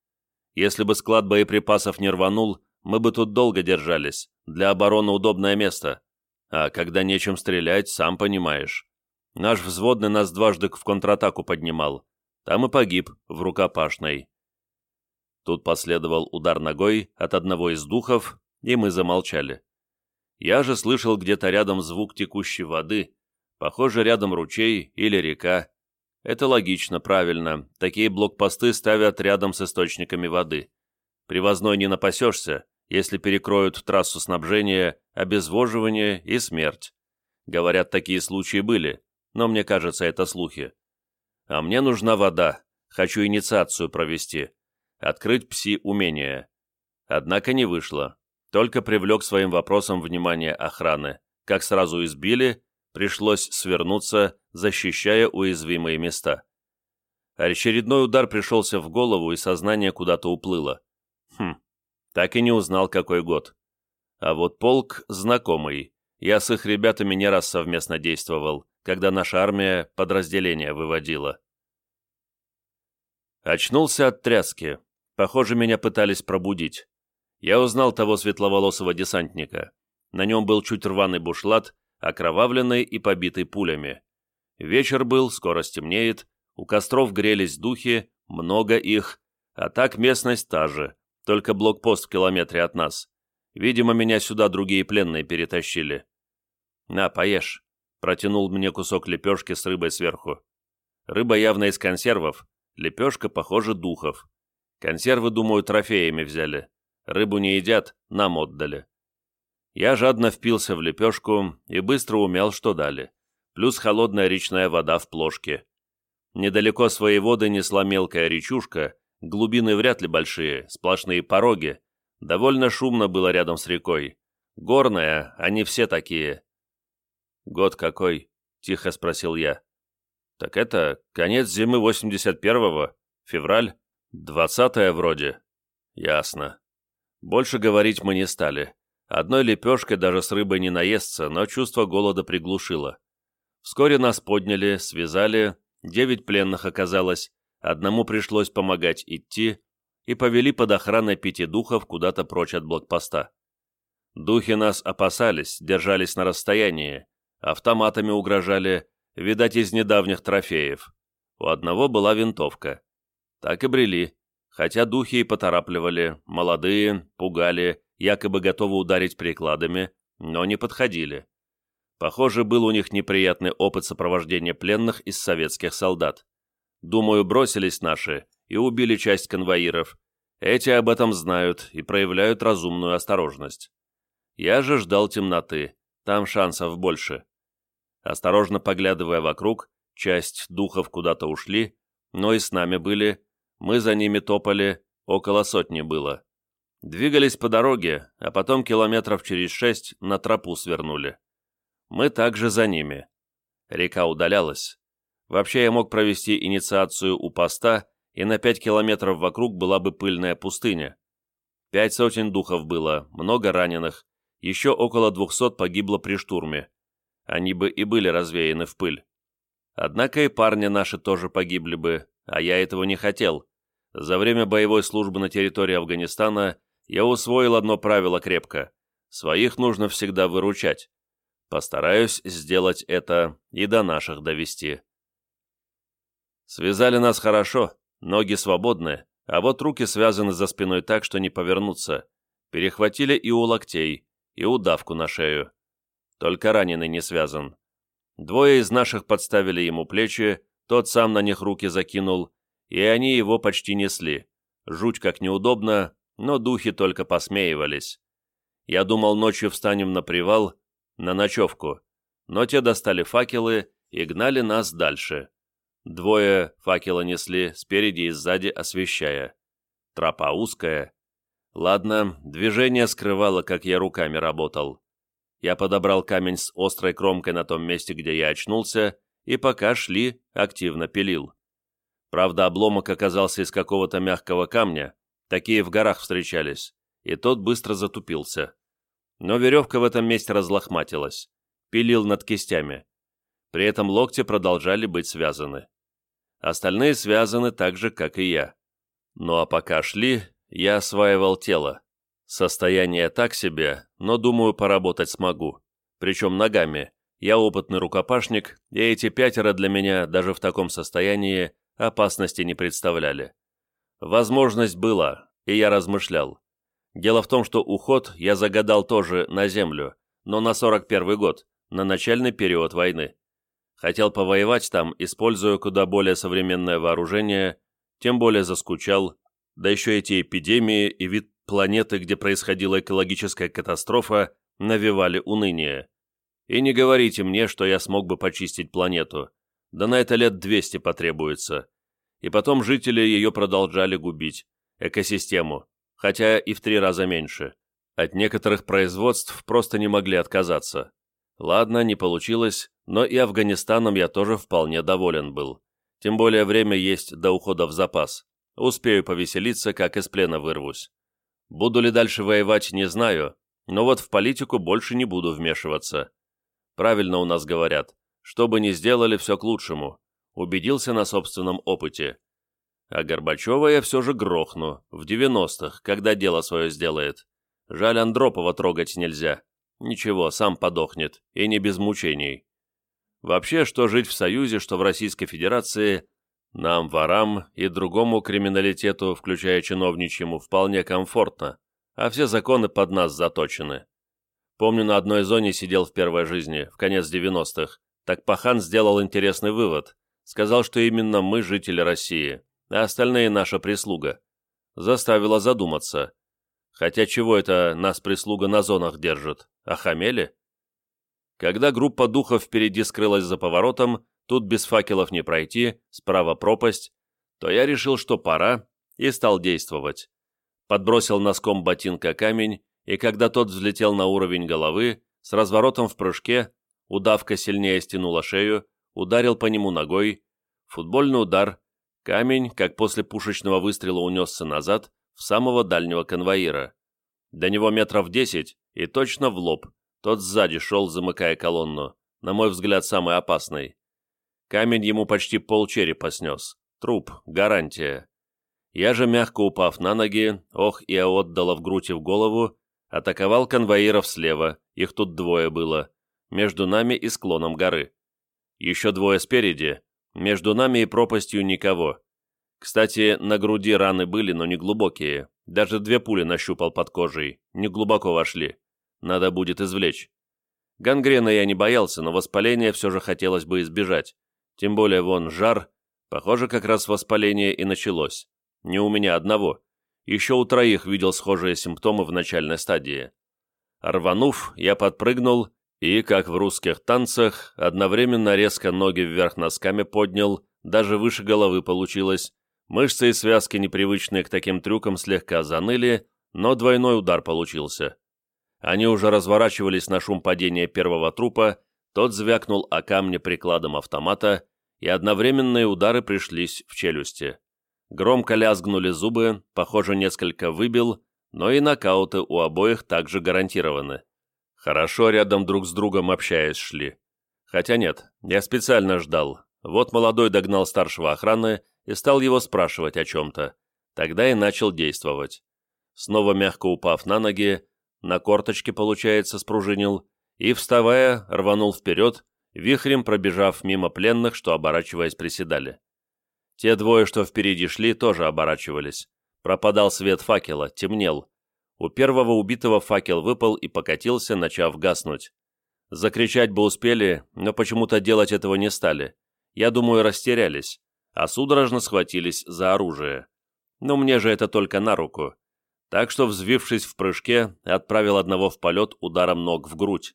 Если бы склад боеприпасов не рванул, мы бы тут долго держались, для обороны удобное место. А когда нечем стрелять, сам понимаешь. Наш взводный нас дважды в контратаку поднимал. Там и погиб, в рукопашной. Тут последовал удар ногой от одного из духов, и мы замолчали. Я же слышал где-то рядом звук текущей воды, похоже, рядом ручей или река. Это логично, правильно, такие блокпосты ставят рядом с источниками воды. Привозной не напасешься, если перекроют трассу снабжения, обезвоживание и смерть. Говорят, такие случаи были, но мне кажется, это слухи. А мне нужна вода, хочу инициацию провести, открыть пси-умение. Однако не вышло только привлек своим вопросом внимание охраны. Как сразу избили, пришлось свернуться, защищая уязвимые места. Очередной удар пришелся в голову, и сознание куда-то уплыло. Хм, так и не узнал, какой год. А вот полк знакомый. Я с их ребятами не раз совместно действовал, когда наша армия подразделения выводила. Очнулся от тряски. Похоже, меня пытались пробудить. Я узнал того светловолосого десантника. На нем был чуть рваный бушлат, окровавленный и побитый пулями. Вечер был, скоро стемнеет, у костров грелись духи, много их, а так местность та же, только блокпост в километре от нас. Видимо, меня сюда другие пленные перетащили. «На, поешь», — протянул мне кусок лепешки с рыбой сверху. Рыба явно из консервов, лепешка, похоже, духов. Консервы, думаю, трофеями взяли. Рыбу не едят, нам отдали. Я жадно впился в лепешку и быстро умел, что дали. Плюс холодная речная вода в плошке. Недалеко своей воды несла мелкая речушка, глубины вряд ли большие, сплошные пороги. Довольно шумно было рядом с рекой. Горная, они все такие. «Год какой?» — тихо спросил я. «Так это конец зимы 81-го, февраль, двадцатое вроде». «Ясно». Больше говорить мы не стали. Одной лепешкой даже с рыбой не наестся, но чувство голода приглушило. Вскоре нас подняли, связали, девять пленных оказалось, одному пришлось помогать идти, и повели под охраной пяти духов куда-то прочь от блокпоста. Духи нас опасались, держались на расстоянии, автоматами угрожали, видать, из недавних трофеев. У одного была винтовка. Так и брели, хотя духи и поторапливали, молодые, пугали, якобы готовы ударить прикладами, но не подходили. Похоже, был у них неприятный опыт сопровождения пленных из советских солдат. Думаю, бросились наши и убили часть конвоиров. Эти об этом знают и проявляют разумную осторожность. Я же ждал темноты, там шансов больше. Осторожно поглядывая вокруг, часть духов куда-то ушли, но и с нами были, мы за ними топали, около сотни было. Двигались по дороге, а потом километров через шесть на тропу свернули. Мы также за ними. Река удалялась. Вообще я мог провести инициацию у поста, и на пять километров вокруг была бы пыльная пустыня. Пять сотен духов было, много раненых, еще около двухсот погибло при штурме. Они бы и были развеяны в пыль. Однако и парни наши тоже погибли бы, а я этого не хотел. За время боевой службы на территории Афганистана я усвоил одно правило крепко. Своих нужно всегда выручать. Постараюсь сделать это и до наших довести. Связали нас хорошо, ноги свободны, а вот руки связаны за спиной так, что не повернуться. Перехватили и у локтей, и удавку на шею. Только раненый не связан. Двое из наших подставили ему плечи, тот сам на них руки закинул, и они его почти несли. Жуть как неудобно, но духи только посмеивались. Я думал, ночью встанем на привал, на ночевку, но те достали факелы и гнали нас дальше. Двое факела несли, спереди и сзади освещая. Тропа узкая. Ладно, движение скрывало, как я руками работал. Я подобрал камень с острой кромкой на том месте, где я очнулся, и пока шли, активно пилил. Правда, обломок оказался из какого-то мягкого камня, Такие в горах встречались, и тот быстро затупился. Но веревка в этом месте разлохматилась, пилил над кистями. При этом локти продолжали быть связаны. Остальные связаны так же, как и я. Ну а пока шли, я осваивал тело. Состояние так себе, но думаю, поработать смогу. Причем ногами. Я опытный рукопашник, и эти пятеро для меня даже в таком состоянии опасности не представляли. Возможность была, и я размышлял. Дело в том, что уход я загадал тоже на землю, но на 41 год, на начальный период войны. Хотел повоевать там, используя куда более современное вооружение, тем более заскучал, да еще эти эпидемии и вид планеты, где происходила экологическая катастрофа, навевали уныние. И не говорите мне, что я смог бы почистить планету. Да на это лет 200 потребуется и потом жители ее продолжали губить, экосистему, хотя и в три раза меньше. От некоторых производств просто не могли отказаться. Ладно, не получилось, но и Афганистаном я тоже вполне доволен был. Тем более время есть до ухода в запас. Успею повеселиться, как из плена вырвусь. Буду ли дальше воевать, не знаю, но вот в политику больше не буду вмешиваться. Правильно у нас говорят, что бы ни сделали, все к лучшему. Убедился на собственном опыте. А Горбачева я все же грохну, в 90-х, когда дело свое сделает. Жаль, Андропова трогать нельзя. Ничего, сам подохнет, и не без мучений. Вообще, что жить в Союзе, что в Российской Федерации, нам, ворам и другому криминалитету, включая чиновничьему, вполне комфортно, а все законы под нас заточены. Помню, на одной зоне сидел в первой жизни, в конец 90-х. Так Пахан сделал интересный вывод. Сказал, что именно мы жители России, а остальные наша прислуга. Заставило задуматься. Хотя чего это нас прислуга на зонах держит? Охамели? Когда группа духов впереди скрылась за поворотом, тут без факелов не пройти, справа пропасть, то я решил, что пора, и стал действовать. Подбросил носком ботинка камень, и когда тот взлетел на уровень головы, с разворотом в прыжке, удавка сильнее стянула шею, ударил по нему ногой, футбольный удар, камень, как после пушечного выстрела унесся назад, в самого дальнего конвоира. До него метров десять, и точно в лоб, тот сзади шел, замыкая колонну, на мой взгляд, самый опасный. Камень ему почти полчерепа снес. Труп, гарантия. Я же, мягко упав на ноги, ох и отдала в грудь и в голову, атаковал конвоиров слева, их тут двое было, между нами и склоном горы. Еще двое спереди, между нами и пропастью никого. Кстати, на груди раны были, но не глубокие. Даже две пули нащупал под кожей, не глубоко вошли. Надо будет извлечь. Гангрена я не боялся, но воспаление все же хотелось бы избежать. Тем более вон жар. Похоже, как раз воспаление и началось. Не у меня одного. Еще у троих видел схожие симптомы в начальной стадии. Рванув, я подпрыгнул и, как в русских танцах, одновременно резко ноги вверх носками поднял, даже выше головы получилось. Мышцы и связки, непривычные к таким трюкам, слегка заныли, но двойной удар получился. Они уже разворачивались на шум падения первого трупа, тот звякнул о камне прикладом автомата, и одновременные удары пришлись в челюсти. Громко лязгнули зубы, похоже, несколько выбил, но и нокауты у обоих также гарантированы. Хорошо рядом друг с другом общаясь шли. Хотя нет, я специально ждал. Вот молодой догнал старшего охраны и стал его спрашивать о чем-то. Тогда и начал действовать. Снова мягко упав на ноги, на корточке, получается, спружинил, и, вставая, рванул вперед, вихрем пробежав мимо пленных, что, оборачиваясь, приседали. Те двое, что впереди шли, тоже оборачивались. Пропадал свет факела, темнел. У первого убитого факел выпал и покатился, начав гаснуть. Закричать бы успели, но почему-то делать этого не стали. Я думаю, растерялись, а судорожно схватились за оружие. Но мне же это только на руку так что, взвившись в прыжке, отправил одного в полет ударом ног в грудь.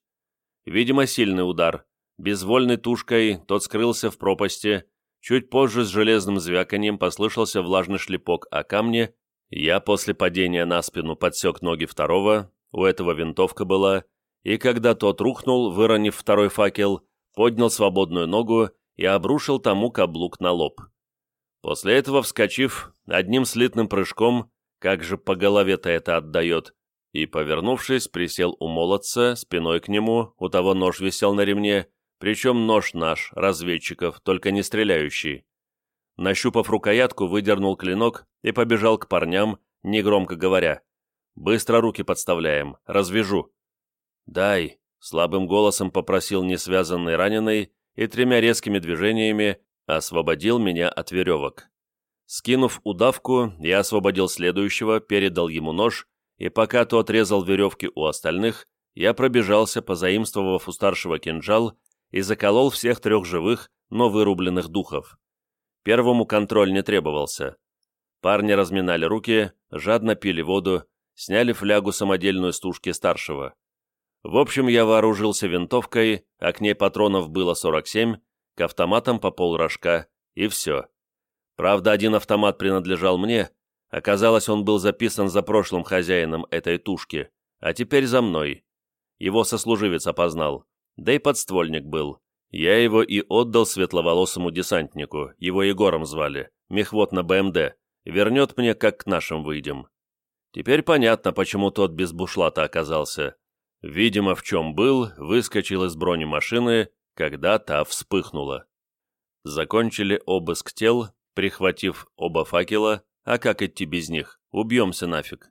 Видимо, сильный удар. Безвольной тушкой тот скрылся в пропасти. Чуть позже с железным звяканием послышался влажный шлепок о камне. Я после падения на спину подсек ноги второго, у этого винтовка была, и когда тот рухнул, выронив второй факел, поднял свободную ногу и обрушил тому каблук на лоб. После этого, вскочив, одним слитным прыжком, как же по голове-то это отдает? И, повернувшись, присел у молодца, спиной к нему, у того нож висел на ремне, причем нож наш, разведчиков, только не стреляющий. Нащупав рукоятку, выдернул клинок и побежал к парням, негромко говоря. «Быстро руки подставляем, развяжу». «Дай», — слабым голосом попросил несвязанный раненый и тремя резкими движениями освободил меня от веревок. Скинув удавку, я освободил следующего, передал ему нож, и пока тот резал веревки у остальных, я пробежался, позаимствовав у старшего кинжал, и заколол всех трех живых, но вырубленных духов. Первому контроль не требовался. Парни разминали руки, жадно пили воду, сняли флягу самодельную стужки старшего. В общем, я вооружился винтовкой, а к ней патронов было 47, к автоматам по полрожка, и все. Правда, один автомат принадлежал мне, оказалось, он был записан за прошлым хозяином этой тушки, а теперь за мной. Его сослуживец опознал, да и подствольник был. Я его и отдал светловолосому десантнику, его Егором звали, мехвод на БМД, вернет мне, как к нашим выйдем. Теперь понятно, почему тот без бушлата оказался. Видимо, в чем был, выскочил из бронемашины, когда та вспыхнула. Закончили обыск тел, прихватив оба факела, а как идти без них, убьемся нафиг.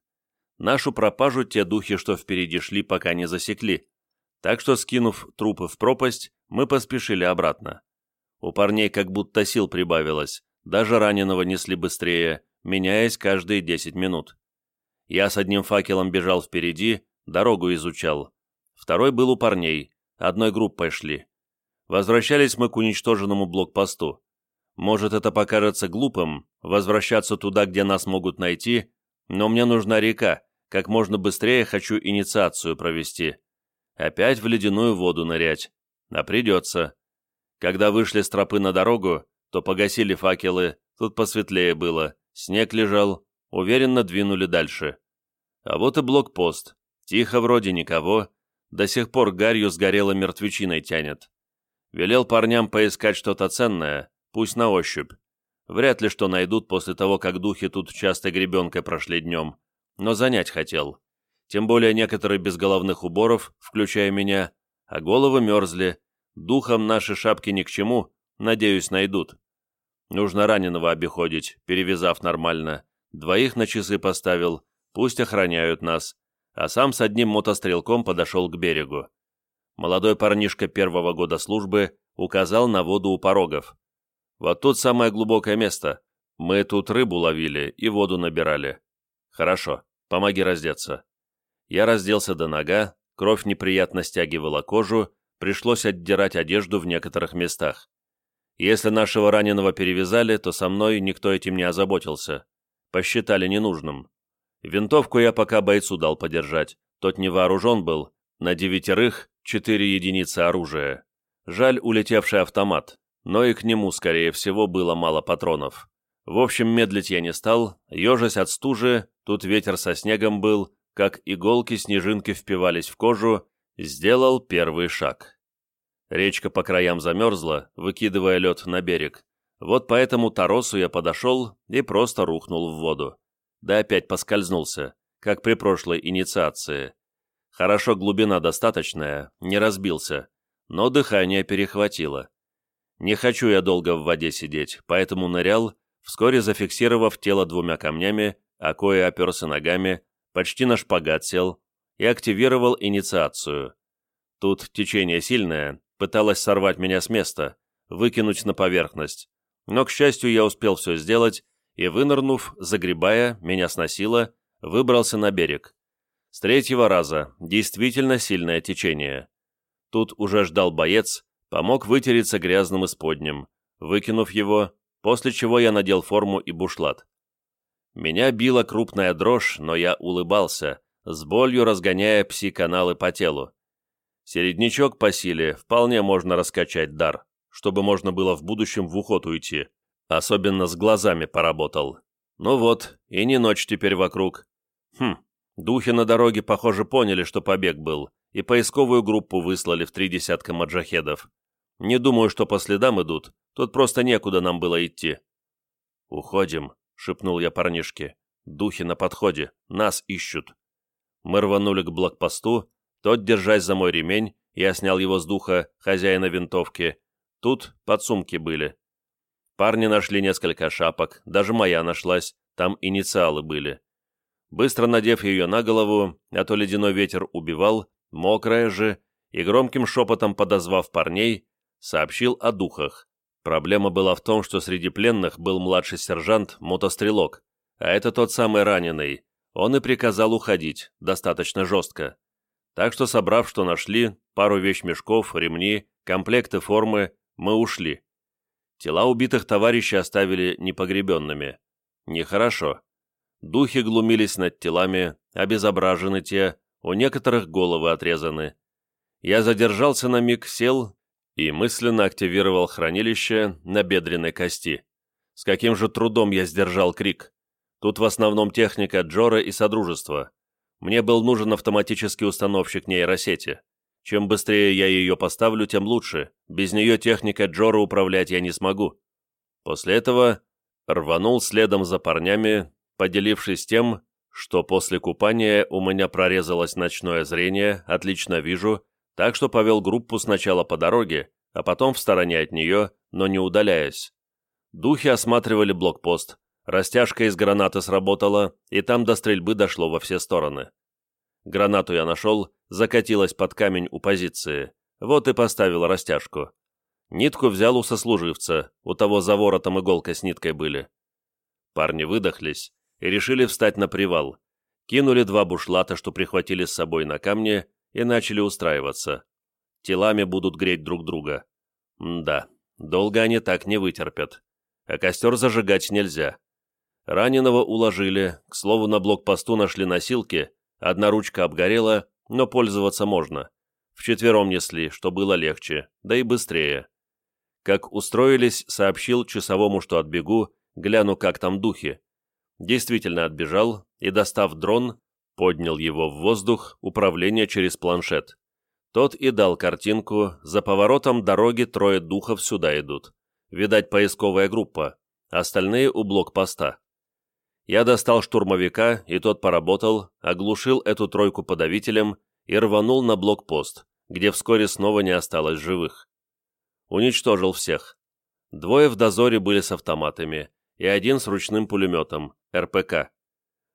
Нашу пропажу те духи, что впереди шли, пока не засекли, так что, скинув трупы в пропасть, мы поспешили обратно. У парней как будто сил прибавилось, даже раненого несли быстрее, меняясь каждые десять минут. Я с одним факелом бежал впереди, дорогу изучал. Второй был у парней, одной группой шли. Возвращались мы к уничтоженному блокпосту. Может, это покажется глупым, возвращаться туда, где нас могут найти, но мне нужна река, как можно быстрее хочу инициацию провести. Опять в ледяную воду нырять. А придется. Когда вышли с тропы на дорогу, то погасили факелы, тут посветлее было, снег лежал, уверенно двинули дальше. А вот и блокпост. Тихо вроде никого, до сих пор гарью сгорело мертвечиной тянет. Велел парням поискать что-то ценное, пусть на ощупь. Вряд ли что найдут после того, как духи тут часто гребенкой прошли днем, но занять хотел. Тем более некоторые без головных уборов, включая меня, а головы мерзли. Духом наши шапки ни к чему, надеюсь, найдут. Нужно раненого обиходить, перевязав нормально. Двоих на часы поставил, пусть охраняют нас. А сам с одним мотострелком подошел к берегу. Молодой парнишка первого года службы указал на воду у порогов. Вот тут самое глубокое место. Мы тут рыбу ловили и воду набирали. Хорошо, помоги раздеться. Я разделся до нога, кровь неприятно стягивала кожу, пришлось отдирать одежду в некоторых местах. Если нашего раненого перевязали, то со мной никто этим не озаботился. Посчитали ненужным. Винтовку я пока бойцу дал подержать, тот не вооружен был, на девятерых четыре единицы оружия. Жаль улетевший автомат, но и к нему, скорее всего, было мало патронов. В общем, медлить я не стал, ежась от стужи, тут ветер со снегом был, как иголки-снежинки впивались в кожу, сделал первый шаг. Речка по краям замерзла, выкидывая лед на берег. Вот поэтому Таросу я подошел и просто рухнул в воду. Да опять поскользнулся, как при прошлой инициации. Хорошо глубина достаточная, не разбился, но дыхание перехватило. Не хочу я долго в воде сидеть, поэтому нырял, вскоре зафиксировав тело двумя камнями, а кое оперся ногами, почти на шпагат сел и активировал инициацию. Тут течение сильное, пыталось сорвать меня с места, выкинуть на поверхность, но, к счастью, я успел все сделать и, вынырнув, загребая, меня сносило, выбрался на берег. С третьего раза действительно сильное течение. Тут уже ждал боец, помог вытереться грязным исподним, выкинув его, после чего я надел форму и бушлат. Меня била крупная дрожь, но я улыбался, с болью разгоняя пси-каналы по телу. Середнячок по силе вполне можно раскачать дар, чтобы можно было в будущем в уход уйти. Особенно с глазами поработал. Ну вот, и не ночь теперь вокруг. Хм, духи на дороге, похоже, поняли, что побег был, и поисковую группу выслали в три десятка маджахедов. Не думаю, что по следам идут, тут просто некуда нам было идти. «Уходим», — шепнул я парнишке. «Духи на подходе, нас ищут». Мы рванули к блокпосту, тот, держась за мой ремень, я снял его с духа хозяина винтовки. Тут подсумки были. Парни нашли несколько шапок, даже моя нашлась, там инициалы были. Быстро надев ее на голову, а то ледяной ветер убивал, мокрая же, и громким шепотом подозвав парней, сообщил о духах. Проблема была в том, что среди пленных был младший сержант, мотострелок, а это тот самый раненый. Он и приказал уходить, достаточно жестко. Так что, собрав, что нашли, пару вещмешков, ремни, комплекты формы, мы ушли. Тела убитых товарищей оставили непогребенными. Нехорошо. Духи глумились над телами, обезображены те, у некоторых головы отрезаны. Я задержался на миг, сел и мысленно активировал хранилище на бедренной кости. С каким же трудом я сдержал крик. Тут в основном техника Джора и Содружества. Мне был нужен автоматический установщик нейросети. Чем быстрее я ее поставлю, тем лучше. Без нее техника Джора управлять я не смогу. После этого рванул следом за парнями, поделившись тем, что после купания у меня прорезалось ночное зрение, отлично вижу, так что повел группу сначала по дороге, а потом в стороне от нее, но не удаляясь. Духи осматривали блокпост, растяжка из гранаты сработала, и там до стрельбы дошло во все стороны. Гранату я нашел, закатилась под камень у позиции, вот и поставил растяжку. Нитку взял у сослуживца, у того за воротом иголка с ниткой были. Парни выдохлись и решили встать на привал. Кинули два бушлата, что прихватили с собой на камне, и начали устраиваться. Телами будут греть друг друга. М да, долго они так не вытерпят. А костер зажигать нельзя. Раненого уложили, к слову, на блокпосту нашли носилки, одна ручка обгорела, но пользоваться можно. Вчетвером несли, что было легче, да и быстрее. Как устроились, сообщил часовому, что отбегу, гляну, как там духи. Действительно отбежал и, достав дрон, поднял его в воздух, управление через планшет. Тот и дал картинку, за поворотом дороги трое духов сюда идут. Видать, поисковая группа, остальные у блокпоста. Я достал штурмовика, и тот поработал, оглушил эту тройку подавителем и рванул на блокпост, где вскоре снова не осталось живых. Уничтожил всех. Двое в дозоре были с автоматами, и один с ручным пулеметом, РПК.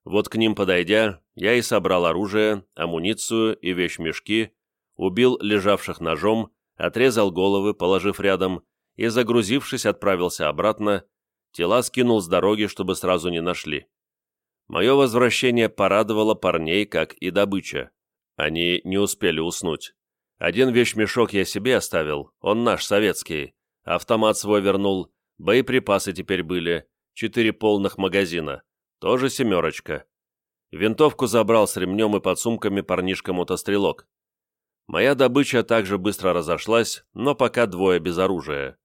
Вот к ним подойдя, я и собрал оружие, амуницию и вещмешки, убил лежавших ножом, отрезал головы, положив рядом, и, загрузившись, отправился обратно, тела скинул с дороги, чтобы сразу не нашли. Мое возвращение порадовало парней, как и добыча. Они не успели уснуть. Один вещмешок я себе оставил, он наш, советский. Автомат свой вернул, боеприпасы теперь были, четыре полных магазина, тоже семерочка. Винтовку забрал с ремнем и под сумками парнишка-мотострелок. Моя добыча также быстро разошлась, но пока двое без оружия.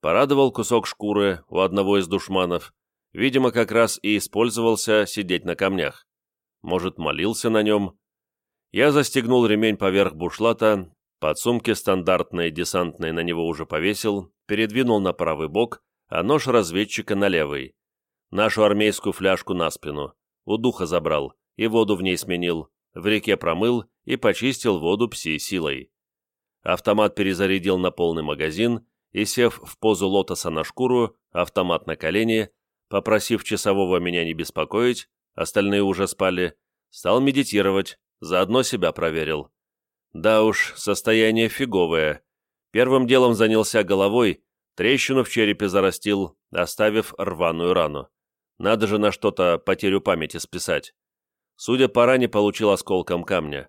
Порадовал кусок шкуры у одного из душманов, видимо, как раз и использовался сидеть на камнях. Может, молился на нем? Я застегнул ремень поверх бушлата, под сумки стандартные десантные на него уже повесил, передвинул на правый бок, а нож разведчика на левый. Нашу армейскую фляжку на спину. У духа забрал и воду в ней сменил, в реке промыл и почистил воду пси-силой. Автомат перезарядил на полный магазин и, сев в позу лотоса на шкуру, автомат на колени, попросив часового меня не беспокоить, остальные уже спали, стал медитировать, заодно себя проверил. Да уж, состояние фиговое. Первым делом занялся головой, трещину в черепе зарастил, оставив рваную рану. Надо же на что-то потерю памяти списать. Судя по ране, получил осколком камня.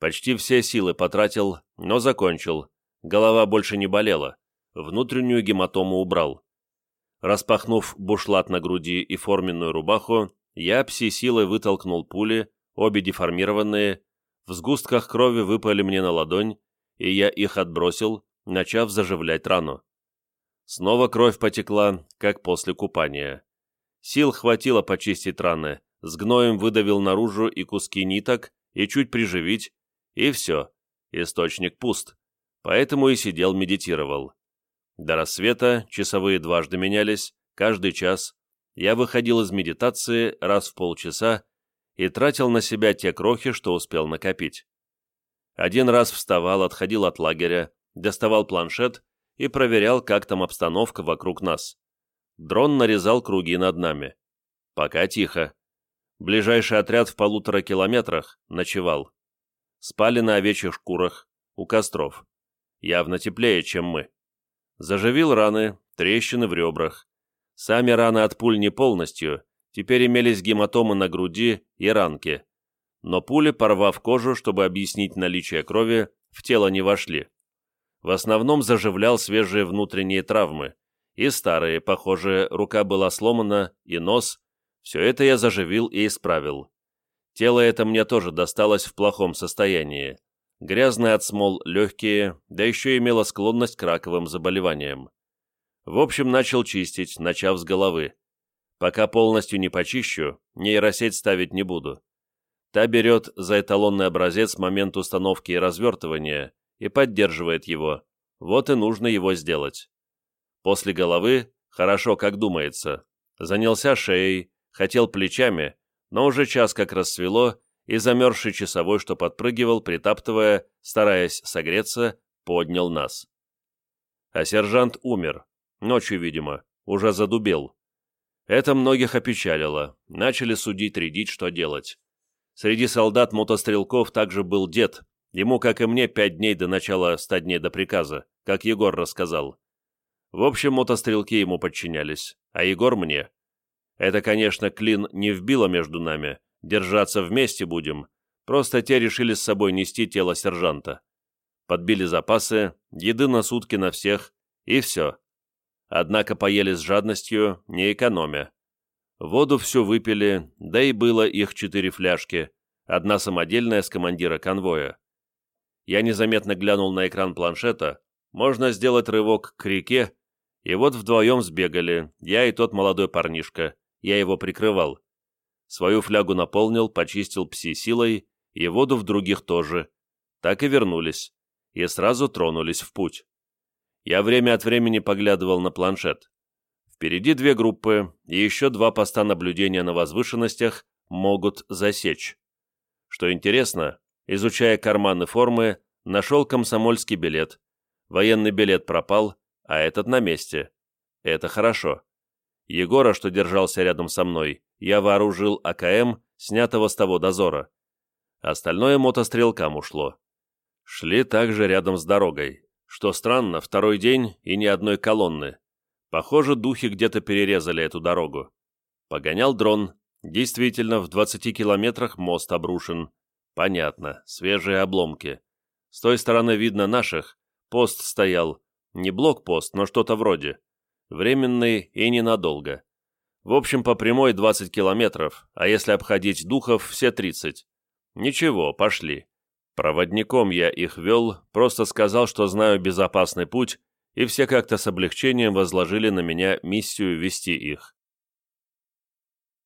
Почти все силы потратил, но закончил. Голова больше не болела. Внутреннюю гематому убрал. Распахнув бушлат на груди и форменную рубаху, я пси-силой вытолкнул пули, обе деформированные, в сгустках крови выпали мне на ладонь, и я их отбросил, начав заживлять рану. Снова кровь потекла, как после купания. Сил хватило почистить раны, с гноем выдавил наружу и куски ниток, и чуть приживить, и все, источник пуст, поэтому и сидел медитировал. До рассвета часовые дважды менялись, каждый час. Я выходил из медитации раз в полчаса и тратил на себя те крохи, что успел накопить. Один раз вставал, отходил от лагеря, доставал планшет и проверял, как там обстановка вокруг нас. Дрон нарезал круги над нами. Пока тихо. Ближайший отряд в полутора километрах ночевал. Спали на овечьих шкурах, у костров. Явно теплее, чем мы. Заживил раны, трещины в ребрах. Сами раны от пуль не полностью, теперь имелись гематомы на груди и ранки. Но пули, порвав кожу, чтобы объяснить наличие крови, в тело не вошли. В основном заживлял свежие внутренние травмы. И старые, похоже, рука была сломана, и нос, все это я заживил и исправил. Тело это мне тоже досталось в плохом состоянии. Грязное от смол легкие, да еще имело склонность к раковым заболеваниям. В общем, начал чистить, начав с головы. Пока полностью не почищу, нейросеть ставить не буду. Та берет за эталонный образец момент установки и развертывания и поддерживает его. Вот и нужно его сделать. После головы хорошо, как думается. Занялся шеей, хотел плечами, но уже час как рассвело, и замерзший часовой, что подпрыгивал, притаптывая, стараясь согреться, поднял нас. А сержант умер. Ночью, видимо. Уже задубел. Это многих опечалило. Начали судить, рядить, что делать. Среди солдат-мотострелков также был дед. Ему, как и мне, пять дней до начала, ста дней до приказа, как Егор рассказал. В общем, мотострелки ему подчинялись, а Егор мне. Это, конечно, клин не вбило между нами, держаться вместе будем, просто те решили с собой нести тело сержанта. Подбили запасы, еды на сутки на всех, и все. Однако поели с жадностью, не экономя. Воду всю выпили, да и было их четыре фляжки, одна самодельная с командира конвоя. Я незаметно глянул на экран планшета, можно сделать рывок к реке, и вот вдвоем сбегали, я и тот молодой парнишка, я его прикрывал. Свою флягу наполнил, почистил пси силой, и воду в других тоже. Так и вернулись, и сразу тронулись в путь. Я время от времени поглядывал на планшет. Впереди две группы, и еще два поста наблюдения на возвышенностях могут засечь. Что интересно, изучая карманы формы, нашел комсомольский билет. Военный билет пропал, а этот на месте. Это хорошо. Егора, что держался рядом со мной, я вооружил АКМ, снятого с того дозора. Остальное мотострелкам ушло. Шли также рядом с дорогой. Что странно, второй день и ни одной колонны. Похоже, духи где-то перерезали эту дорогу. Погонял дрон. Действительно, в 20 километрах мост обрушен. Понятно, свежие обломки. С той стороны видно наших. Пост стоял. Не блокпост, но что-то вроде. Временный и ненадолго. В общем, по прямой 20 километров, а если обходить духов, все 30. Ничего, пошли. Проводником я их вел, просто сказал, что знаю безопасный путь, и все как-то с облегчением возложили на меня миссию вести их.